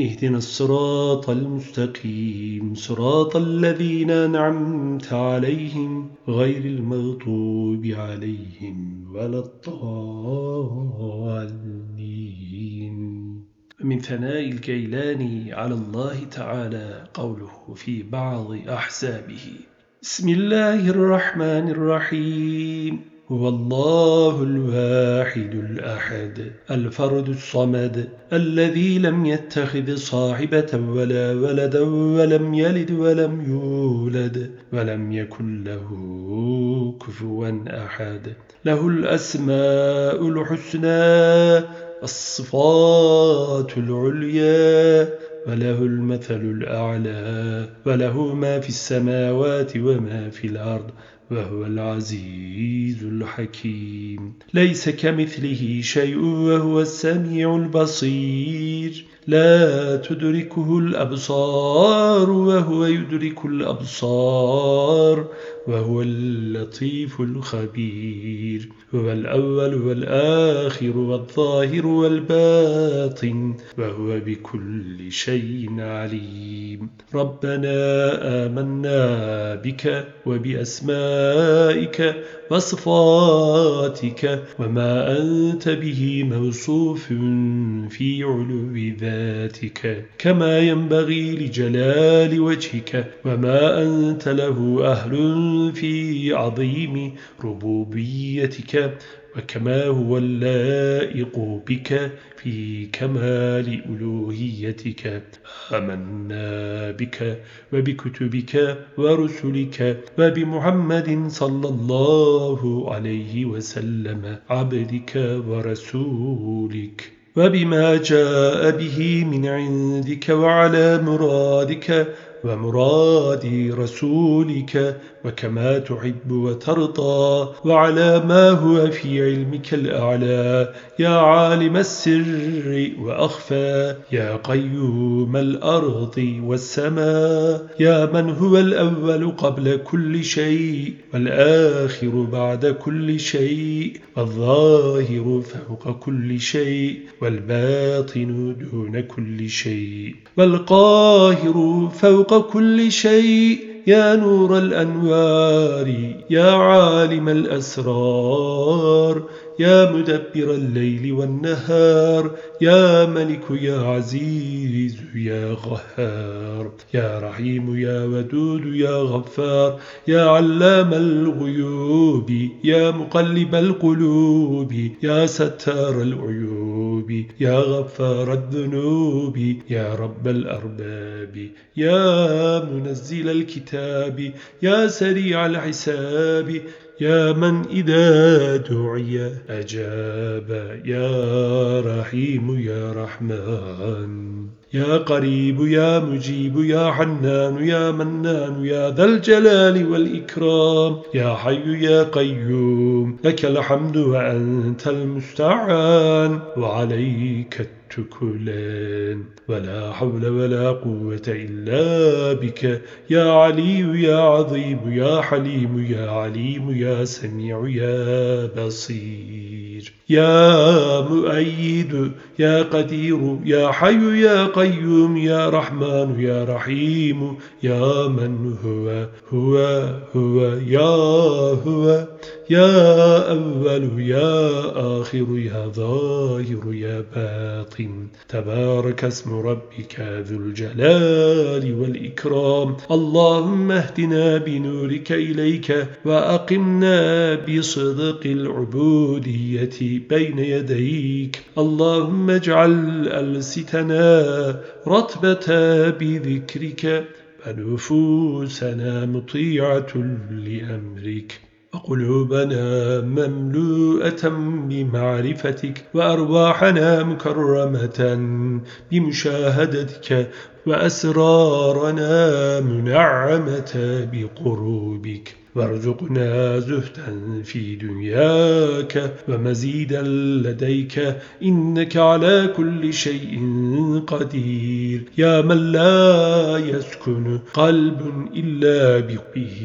اهدنا الصراط المستقيم صراط الذين أنعمت عليهم غير المغضوب عليهم ولا الضالين. من ثناء الكيلاني على الله تعالى قوله في بعض أحسابه بسم الله الرحمن الرحيم. هو الله الواحد الأحد الفرد الصمد الذي لم يتخذ صاحبة ولا ولدا ولم يلد ولم يولد ولم يكن له كفوا أحد. له الأسماء الحسنى الصفات العليا وله المثل الأعلى وله ما في السماوات وما في الأرض. وهو العزيز الحكيم. ليس كمثله شيء وهو السميع البصير. لا تدركه الأبصار وهو يدرك الأبصار. وهو اللطيف الخبير. هو الأول والآخر والظاهر والباطن وهو بكل شيء عليم. ربنا آمنا بك وبأسمائك وصفاتك وما أنت به موصوف في علو ذاتك كما ينبغي لجلال وجهك وما أنت له أهل في عظيم ربوبيتك وكما هو اللائق بك في كمال ألوهيتك. آمنا بك وبكتبك ورسلك وبمحمد صلى الله عليه وسلم عبدك ورسولك. وبما جاء به من عندك وعلى مرادك ومراد رسولك وكما تحب وترضى وعلى ما هو في علمك الأعلى. يا عالم السر وأخفى يا قيوم الأرض والسماء. يا من هو الأول قبل كل شيء والآخر بعد كل شيء. والظاهر فوق كل شيء والباطن دون كل شيء. والقاهر فوق كل شيء يا نور الأنوار يا عالم الأسرار. يا مدبر الليل والنهار يا ملك يا عزيز يا غهار يا رحيم يا ودود يا غفار يا علام الغيوب يا مقلب القلوب يا ستار العيوب يا غفار الذنوب يا رب الأرباب يا منزل الكتاب يا سريع الحساب يا من إذا دعي أجاب يا رحيم يا رحمن. يا قريب يا مجيب يا حنان يا منان يا ذا الجلال والإكرام. يا حي يا قيوم لك الحمد وأنت المستعان. وعليك تكلان. ولا حول ولا قوة إلا بك. يا علي يا عظيم يا حليم يا عليم يا سميع يا بصير. يا مؤيد يا قدير يا حي يا قيوم يا رحمن يا رحيم يا من هو. هو هو يا هو. يا أول يا آخر يا ظاهر يا باطن. تبارك اسم ربك ذو الجلال والإكرام. اللهم اهدنا بنورك إليك وأقمنا بصدق العبودية بين يديك. اللهم اجعل ألستنا رتبة بذكرك ونفوسنا مطيعة لأمرك. وقلوبنا مملوءة بمعرفتك وأرواحنا مكرمة بمشاهدتك وأسرارنا منعمة بقروبك وارزقنا زهدا في دنياك ومزيدا لديك إنك على كل شيء قدير. يا من لا يسكن قلب إلا بقه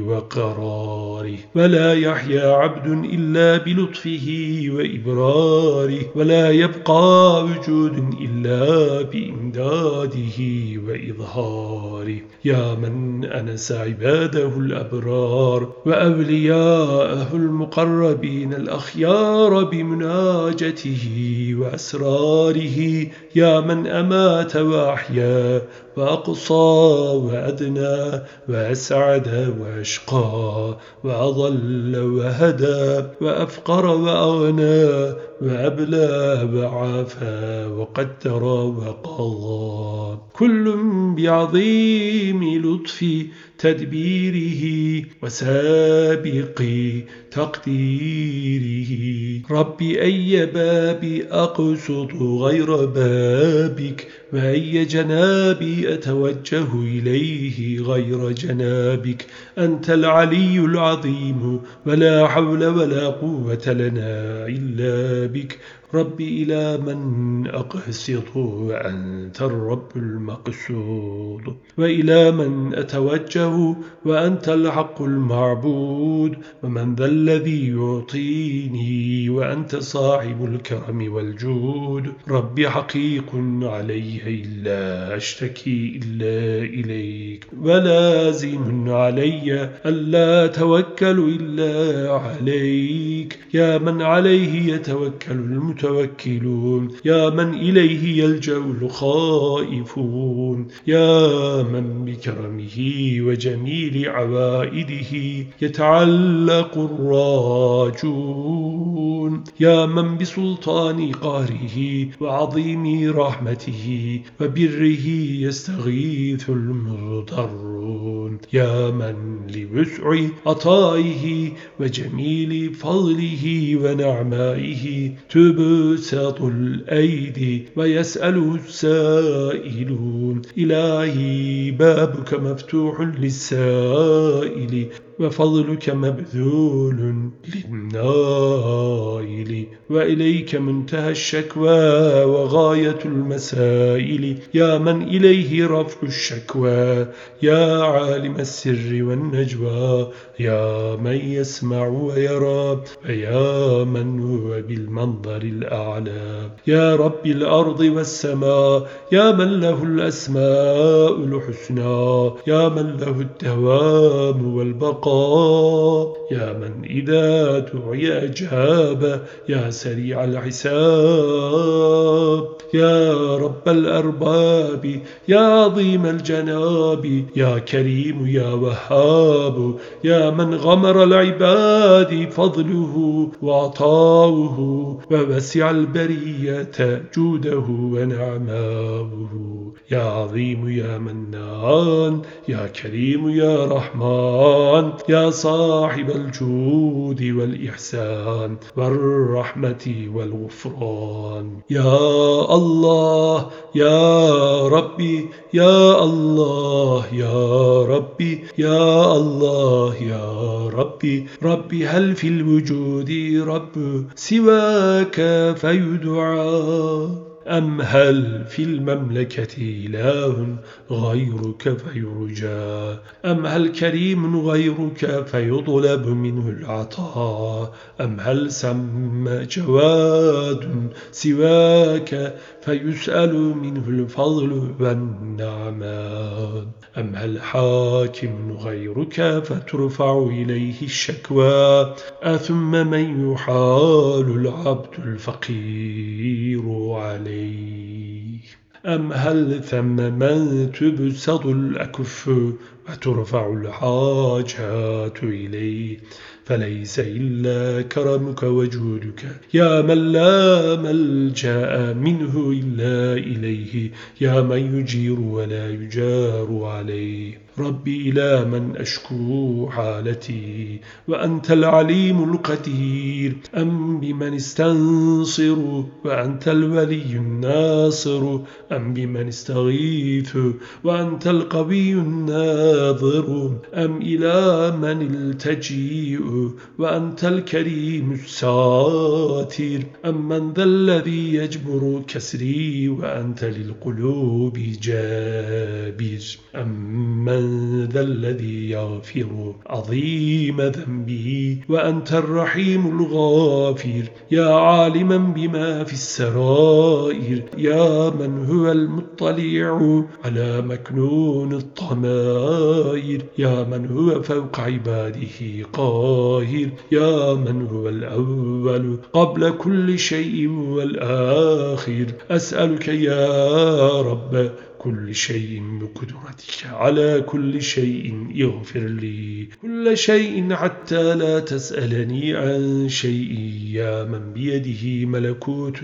وقراره ولا يحيا عبد إلا بلطفه وإبراره ولا يبقى وجود إلا بإمداده وإظهاره. يا من أنس عباده الأبرار وأولياءه المقربين الأخيار بمناجته وأسراره يا من أمات وأحيا وأقصى وأدنى وأسعد وأشقى وأضل وهدى وأفقر وأغنى وأبلى وعافى وقدر وقضى. كل بعظيم لطف تدبيره وسابق تقديره. ربي أي باب أقصد غير بابك؟ وأي جنابي أتوجه إليه غير جنابك؟ أنت العلي العظيم ولا حول ولا قوة لنا إلا بك. ربي إلى من أقسط وأنت الرب المقصود. وإلى من أتوجه وأنت الحق المعبود. ومن ذا الذي يعطيني وأنت صاحب الكرم والجود. ربي حقيق علي إلا أشتكي إلا إليك. ولازم علي ألا توكل إلا عليك. يا من عليه يتوكل المتوكل المتوكلون يا من إليه يلجأ الخائفون. يا من بكرمه وجميل عوائده يتعلق الراجون. يا من بسلطان قهره وعظيم رحمته وبره يستغيث المضطرون يا من لوسع عطائه وجميل فضله ونعمائه تب تبسط الأيدي ويسأله السائلون إلهي بابك مفتوح للسائل. وفضلك مبذول للنائل وإليك منتهى الشكوى وغاية المسائل. يا من إليه رفع الشكوى يا عالم السر والنجوى يا من يسمع ويرى ويا من هو بالمنظر الأعلى. يا رب الأرض والسماء يا من له الأسماء الحسنى يا من له الدوام والبقاء. يا من إذا دعي أجاب يا سريع الحساب. يا رب الأرباب يا عظيم الجناب. يا كريم يا وهاب. يا من غمر العباد فضله وعطاؤه. ووسع البرية جوده ونعماؤه. يا عظيم يا منان. يا كريم يا رحمن. يا صاحب الجود والإحسان والرحمة والغفران. يا الله يا ربي يا الله يا ربي يا الله يا ربي. ربي هل في الوجود رب سواك فيدعى؟ أم هل في المملكة إله غيرك فيرجى؟ أم هل كريم غيرك فيطلب منه العطاء؟ أم هل سم جواد سواك فيسأل منه الفضل والنعمان أم هل حاكم غيرك فترفع إليه الشكوى؟ أثم من يحال العبد الفقير عليه؟ أم هل ثم من تبسط الأكف وترفع الحاجات إليه؟ فليس إلا كرمك وجودك. يا من لا ملجأ منه إلا إليه يا من يجير ولا يجار عليه. ربي إلى من أشكو حالتي وأنت العليم القدير. أم بمن استنصر وأنت الولي الناصر. أم بمن استغيث وأنت القوي الناظر. أم إلى من التجيء وأنت الكريم الساتر. أم من ذا الذي يجبر كسري وأنت للقلوب جابر. أم من ذا الذي يغفر عظيم ذنبي وأنت الرحيم الغافر يا عالما بما في السرائر يا من هو المطلع على مكنون الطمائر يا من هو فوق عباده قاهر يا من هو الأول قبل كل شيء والآخر أسألك يا رب كل شيء بقدرتك على كل شيء يغفر لي. كل شيء حتى لا تسألني عن شيء يا من بيده ملكوت.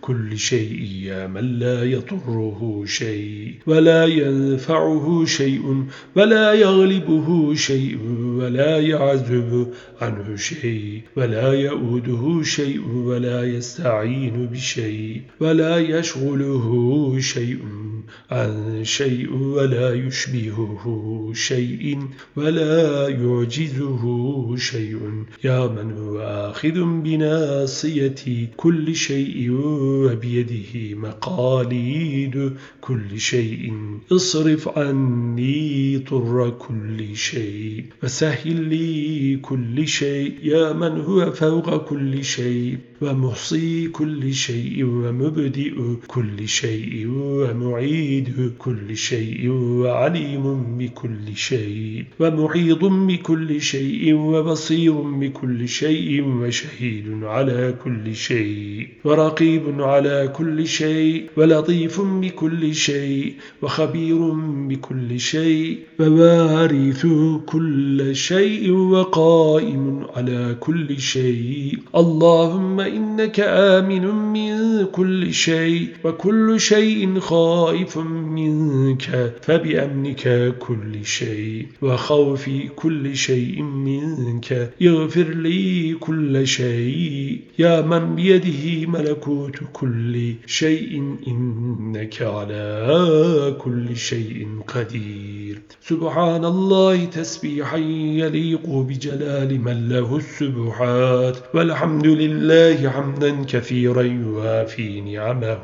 كل شيء يا من لا يضره شيء. ولا ينفعه شيء ولا يغلبه شيء ولا يعزب عنه شيء. ولا يؤوده شيء ولا يستعين بشيء. ولا يشغله شيء. عن شيء ولا يشبهه شيء ولا يعجزه شيء. يا من هو آخذ بناصية كل شيء وبيده مقاليد كل شيء. اصرف عني طر كل شيء وسهل لي كل شيء. يا من هو فوق كل شيء. ومحصي كل شيء ومبدئ كل شيء ومعيد كل شيء وعليم بكل شيء ومحيط بكل شيء وبصير بكل شيء وشهيد على كل شيء ورقيب على كل شيء ولطيف بكل شيء وخبير بكل شيء ووارث كل شيء وقائم على كل شيء اللهم إنك آمن من كل شيء وكل شيء خائف منك فبأمنك كل شيء وخوف كل شيء منك اغفر لي كل شيء يا من بيده ملكوت كل شيء إنك على كل شيء قدير سبحان الله تسبيحا يليق بجلال من له السبحات والحمد لله حمدا كثيرا يوافي نعمه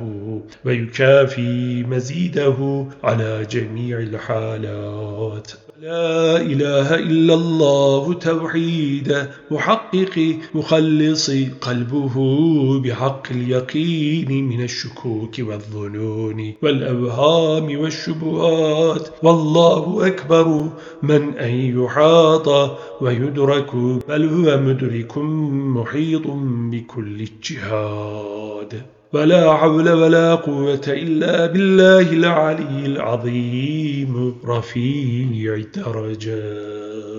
ويكافي مزيده على جميع الحالات لا إله إلا الله توحيد محقق مخلص قلبه بحق اليقين من الشكوك والظنون والأوهام والشبهات والله أكبر من أن يحاط ويدرك بل هو مدرك محيط بكل الجهاد ولا حول ولا قوة إلا بالله العلي العظيم رفيع الدرجات.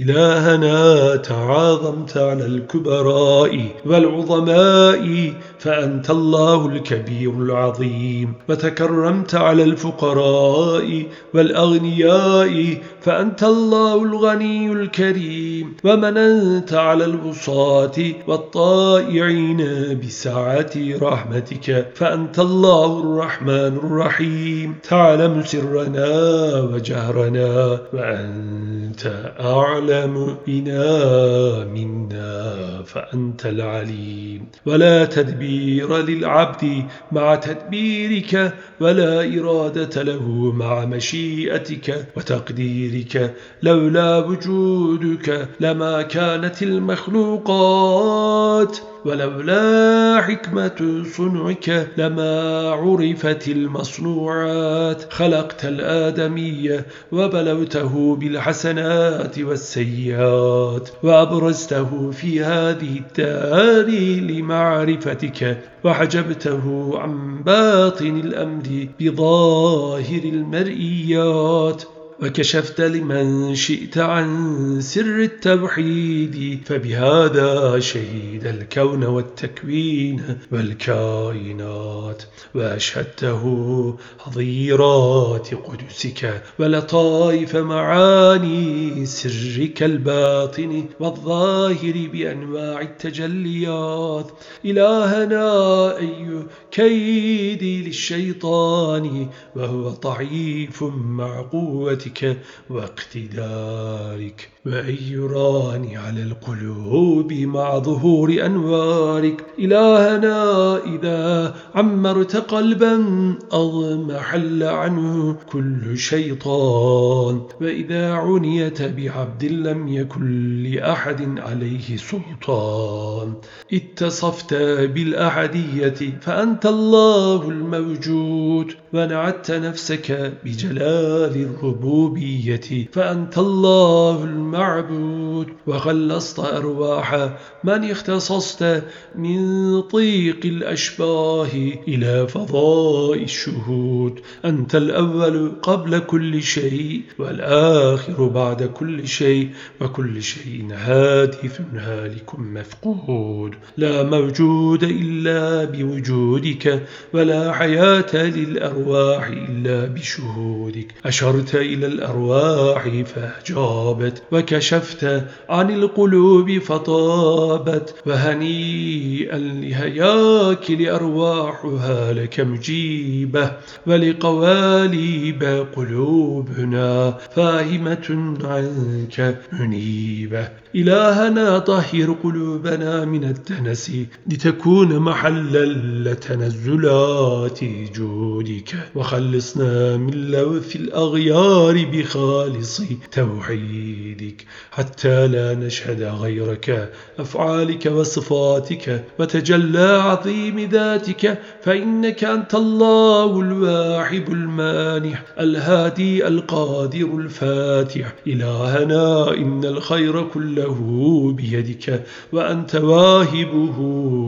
إلهنا تعاظمت على الكبراء والعظماء فأنت الله الكبير العظيم. وتكرمت على الفقراء والأغنياء فأنت الله الغني الكريم. ومننت على البساط والطائعين بسعة رحمتك فأنت الله الرحمن الرحيم. تعلم سرنا وجهرنا وأنت أعلم بنا منا فأنت العليم. ولا تدبير للعبد مع تدبيرك ولا إرادة له مع مشيئتك وتقديرك. لولا وجودك لما كانت المخلوقات. ولولا حكمة صنعك لما عرفت المصنوعات خلقت الآدمية وبلوته بالحسنات والسيئات وأبرزته في هذه الدار لمعرفتك وحجبته عن باطن الأمر بظاهر المرئيات. وكشفت لمن شئت عن سر التوحيد فبهذا شهيد الكون والتكوين والكائنات وأشهدته حظيرات قدسك ولطائف معاني سرك الباطن والظاهر بأنواع التجليات. إلهنا أي كيدي للشيطان وهو ضعيف مع قوة حكمتك واقتدارك وأن يراني على القلوب مع ظهور أنوارك. إلهنا إذا عمرت قلبا أضمحل عنه كل شيطان. وإذا عنيت بعبد لم يكن لأحد عليه سلطان. اتصفت بالأحدية فأنت الله الموجود. ونعدت نفسك بجلال الربوبية فأنت الله المعبود. وخلصت أرواح من اختصصت من طيق الأشباه إلى فضاء الشهود. أنت الأول قبل كل شيء والآخر بعد كل شيء وكل شيء هادف هالك مفقود. لا موجود إلا بوجودك ولا حياة للأرواح إلا بشهودك. أشرت إلى الأرواح فأجابت وكشفت عن القلوب فطابت وهنيئا لهياك لأرواحها لك مجيبة ولقواليب قلوبنا فاهمة عنك منيبة إلهنا طهر قلوبنا من التنس لتكون محلا لتنزلات جودك. وخلصنا من لوث الأغيار بخالص توحيدك. حتى لا نشهد غيرك أفعالك وصفاتك وتجلى عظيم ذاتك. فإنك أنت الله الواحب المانح الهادي القادر الفاتح. إلهنا إن الخير كله بيدك وأنت واهبه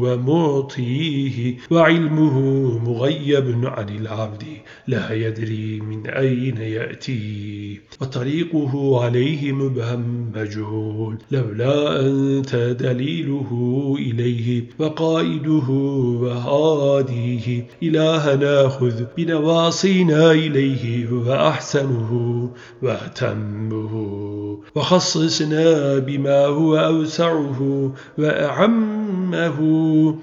ومعطيه وعلمه مغيب عن العبد لا يدري من أين يأتي وطريقه عليه مبهم مجهول لولا أنت دليله إليه وقائده وهاديه. إلهنا خذ بنواصينا إليه وأحسنه وأتمه. وخصصنا بما هو أوسعه وأعمه.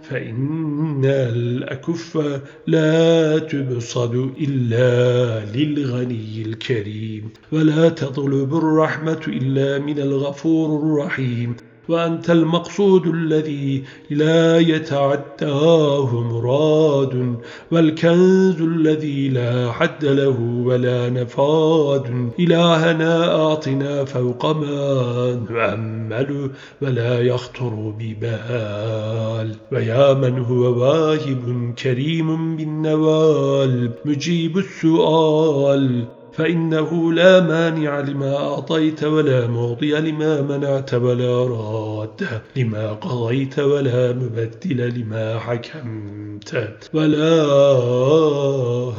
فإن الأكف لا تبصد إلا للغني الكريم ولا تطلب الرحمة إلا من الغفور الرحيم. وأنت المقصود الذي لا يتعداه مراد والكنز الذي لا حد له ولا نفاد. إلهنا أعطنا فوق ما نؤمل ولا يخطر ببال. ويا من هو واهب كريم بالنوال مجيب السؤال. فإنه لا مانع لما أعطيت ولا معطي لما منعت ولا راد لما قضيت ولا مبدل لما حكمت ولا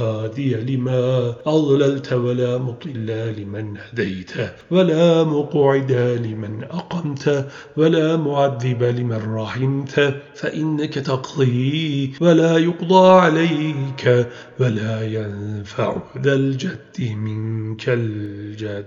هادي لما أضللت ولا مطل لمن هديت ولا مقعد لمن أقمت ولا معذب لمن رحمت. فإنك تقضي ولا يقضى عليك ولا ينفع ذا الجد منك الجد.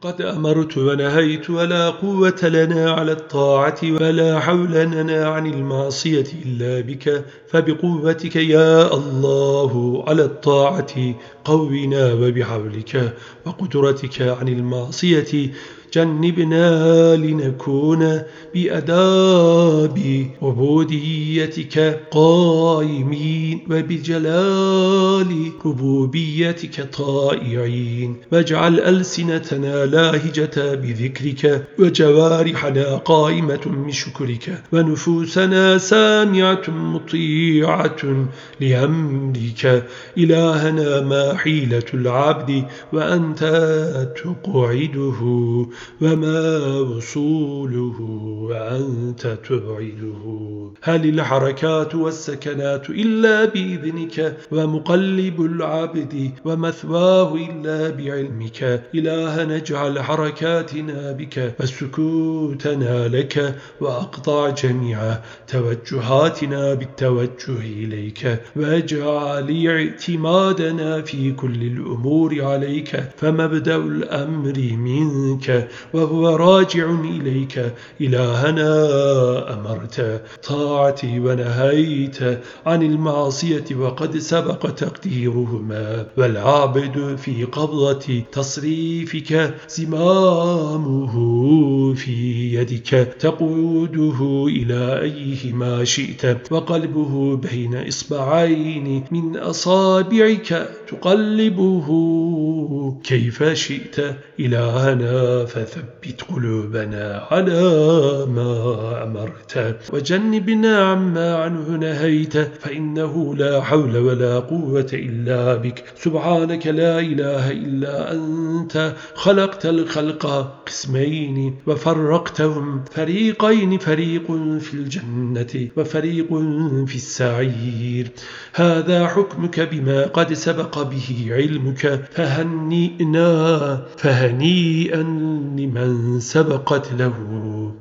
قد أمرت ونهيت ولا قوة لنا على الطاعة ولا حول لنا عن المعصية إلا بك. فبقوتك يا الله على الطاعة قونا وبحولك وقدرتك عن المعصية جنبنا لنكون بأداب عبوديتك قائمين وبجلال ربوبيتك طائعين. واجعل ألسنتنا لاهجة بذكرك وجوارحنا قائمة بشكرك ونفوسنا سامعة مطيعة لأمرك. إلهنا ما حيلة العبد وأنت تقعده. وما وصوله وأنت تبعده هل الحركات والسكنات إلا بإذنك ومقلب العبد ومثواه إلا بعلمك إله اجعل حركاتنا بك وسكوتنا لك وأقطع جميع توجهاتنا بالتوجه إليك واجعل اعتمادنا في كل الأمور عليك فمبدأ الأمر منك وهو راجع إليك. إلهنا أمرت طاعتي ونهيت عن المعصية وقد سبق تقديرهما. والعابد في قبضة تصريفك زمامه في يدك. تقوده إلى أيهما شئت. وقلبه بين إصبعين من أصابعك. تقلبه. كيف شئت إلهنا فثبت قلوبنا على ما أمرت. وجنبنا عما عنه نهيت فإنه لا حول ولا قوة إلا بك. سبحانك لا إله إلا أنت. خلقت الخلق قسمين وفرقتهم. فريقين فريق في الجنة وفريق في السعير. هذا حكمك بما قد سبق. به علمك فهنئنا فهنيئا لمن سبقت له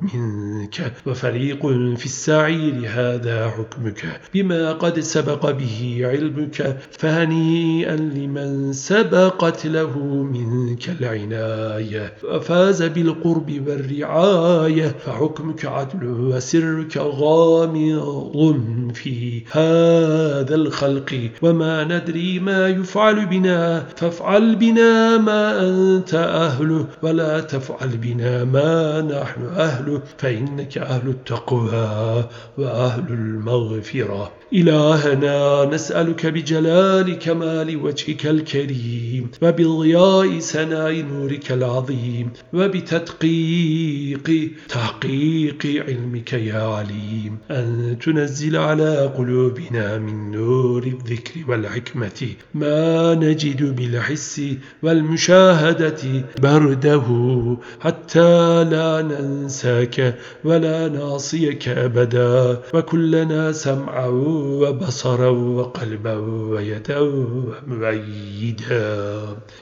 منك. وفريق في السعير هذا حكمك. بما قد سبق به علمك فهنيئا لمن سبقت له منك العناية. وفاز بالقرب والرعاية فحكمك عدل وسرك غامض في هذا الخلق. وما ندري ما يفعل بنا فافعل بنا ما أنت أهله ولا تفعل بنا ما نحن أهله فإنك أهل التقوى وأهل المغفرة. إلهنا نسألك بجلال كمال وجهك الكريم وبضياء سناء نورك العظيم وبتدقيق تحقيق علمك يا عليم. أن تنزل على قلوبنا من نور الذكر والحكمة ما نجد بالحس والمشاهدة برده حتى لا ننساك ولا نعصيك أبدا. وكلنا سمعا وبصرا وقلبا ويدا ومعيدا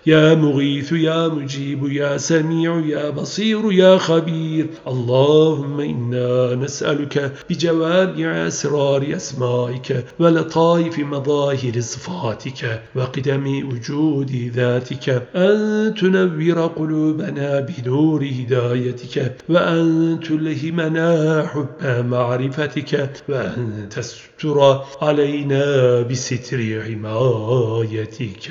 يا مغيث يا مجيب يا سميع يا بصير يا خبير. اللهم إنا نسألك بجوامع أسرار أسمائك ولطائف مظاهر صفاتك وقدم وجود ذاتك أن تنور قلوبنا بنور هدايتك وأن تلهمنا حب معرفتك وأن تستر علينا بستر حمايتك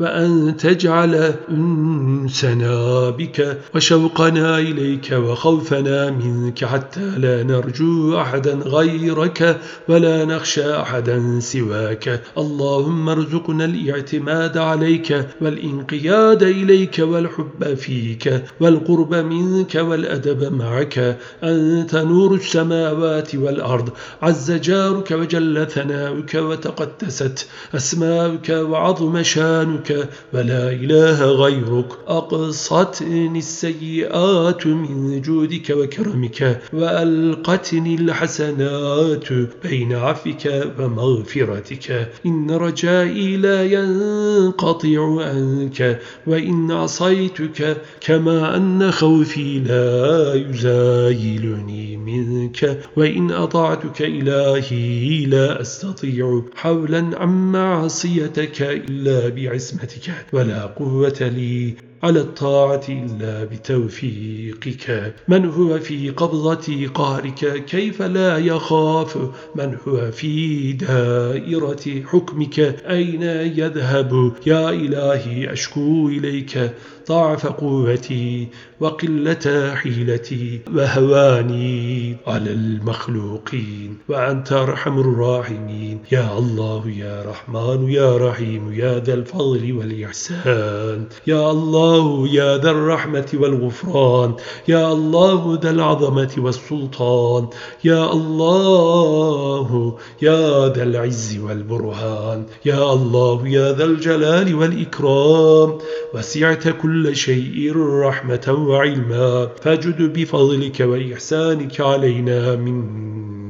وأن تجعل أنسنا بك وشوقنا إليك وخوفنا منك حتى لا نرجو أحدا غيرك ولا نخشى أحدا سواك. اللهم ارزقنا الاعتماد عليك والانقياد إليك والحب فيك والقرب منك والأدب معك. أنت نور السماوات والأرض. عز جارك وجل ثناؤك وتقدست. أسماؤك وعظم شانك. ولا إله غيرك. أقصتني السيئات من جودك وكرمك. وألقتني الحسنات بين عفك ومغفرتك. إن رجائي لا ينقطع عنك وإن عصيتك كما أن خوفي لا يزايلني منك وإن أطعتك إلهي لا أستطيع حولا عن معصيتك إلا بعصمتك ولا قوة لي على الطاعة إلا بتوفيقك. من هو في قبضة قهرك كيف لا يخاف؟ من هو في دائرة حكمك؟ أين يذهب؟ يا إلهي أشكو إليك. ضعف قوتي وقلة حيلتي وهواني على المخلوقين وأنت أرحم الراحمين. يا الله يا رحمن يا رحيم يا ذا الفضل والإحسان. يا الله يا ذا الرحمة والغفران. يا الله ذا العظمة والسلطان. يا الله يا ذا العز والبرهان. يا الله يا ذا الجلال والإكرام. وسعت كل شيء رحمة وعلما فجد بفضلك وإحسانك علينا من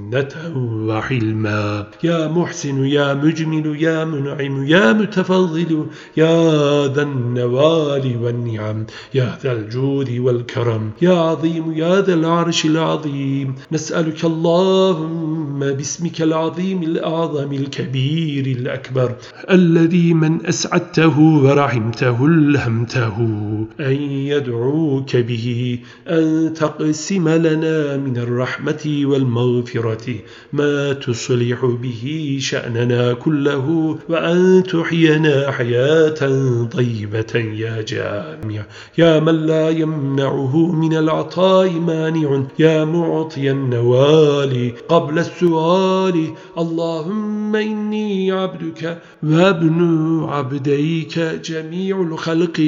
منة وحلما. يا محسن يا مجمل يا منعم يا متفضل يا ذا النوال والنعم يا ذا الجود والكرم يا عظيم يا ذا العرش العظيم. نسألك اللهم باسمك العظيم الأعظم الكبير الأكبر الذي من أسعدته ورحمته الهمته أن يدعوك به أن تقسم لنا من الرحمة والمغفرة. ما تصلح به شأننا كله وأن تحينا حياة طيبة يا جامع. يا من لا يمنعه من العطاء مانع. يا معطي النوال قبل السؤال. اللهم إني عبدك وابن عبديك جميع الخلق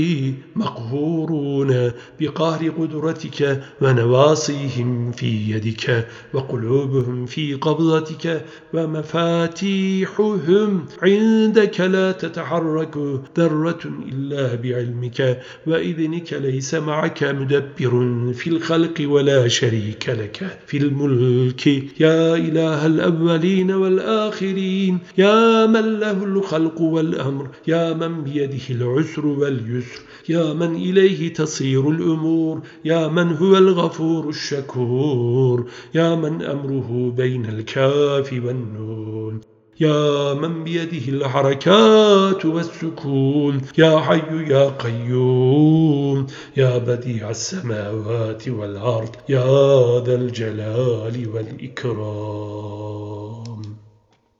مقهورون بقهر قدرتك ونواصيهم في يدك وقلوبهم في قبضتك ومفاتيحهم عندك لا تتحرك ذرة إلا بعلمك وإذنك ليس معك مدبر في الخلق ولا شريك لك. في الملك يا إله الأولين والآخرين يا من له الخلق والأمر يا من بيده العسر واليسر يا من إليه تصير الأمور يا من هو الغفور الشكور يا من أمره بين الكاف والنون. يا من بيده الحركات والسكون. يا حي يا قيوم. يا بديع السماوات والأرض. يا ذا الجلال والإكرام.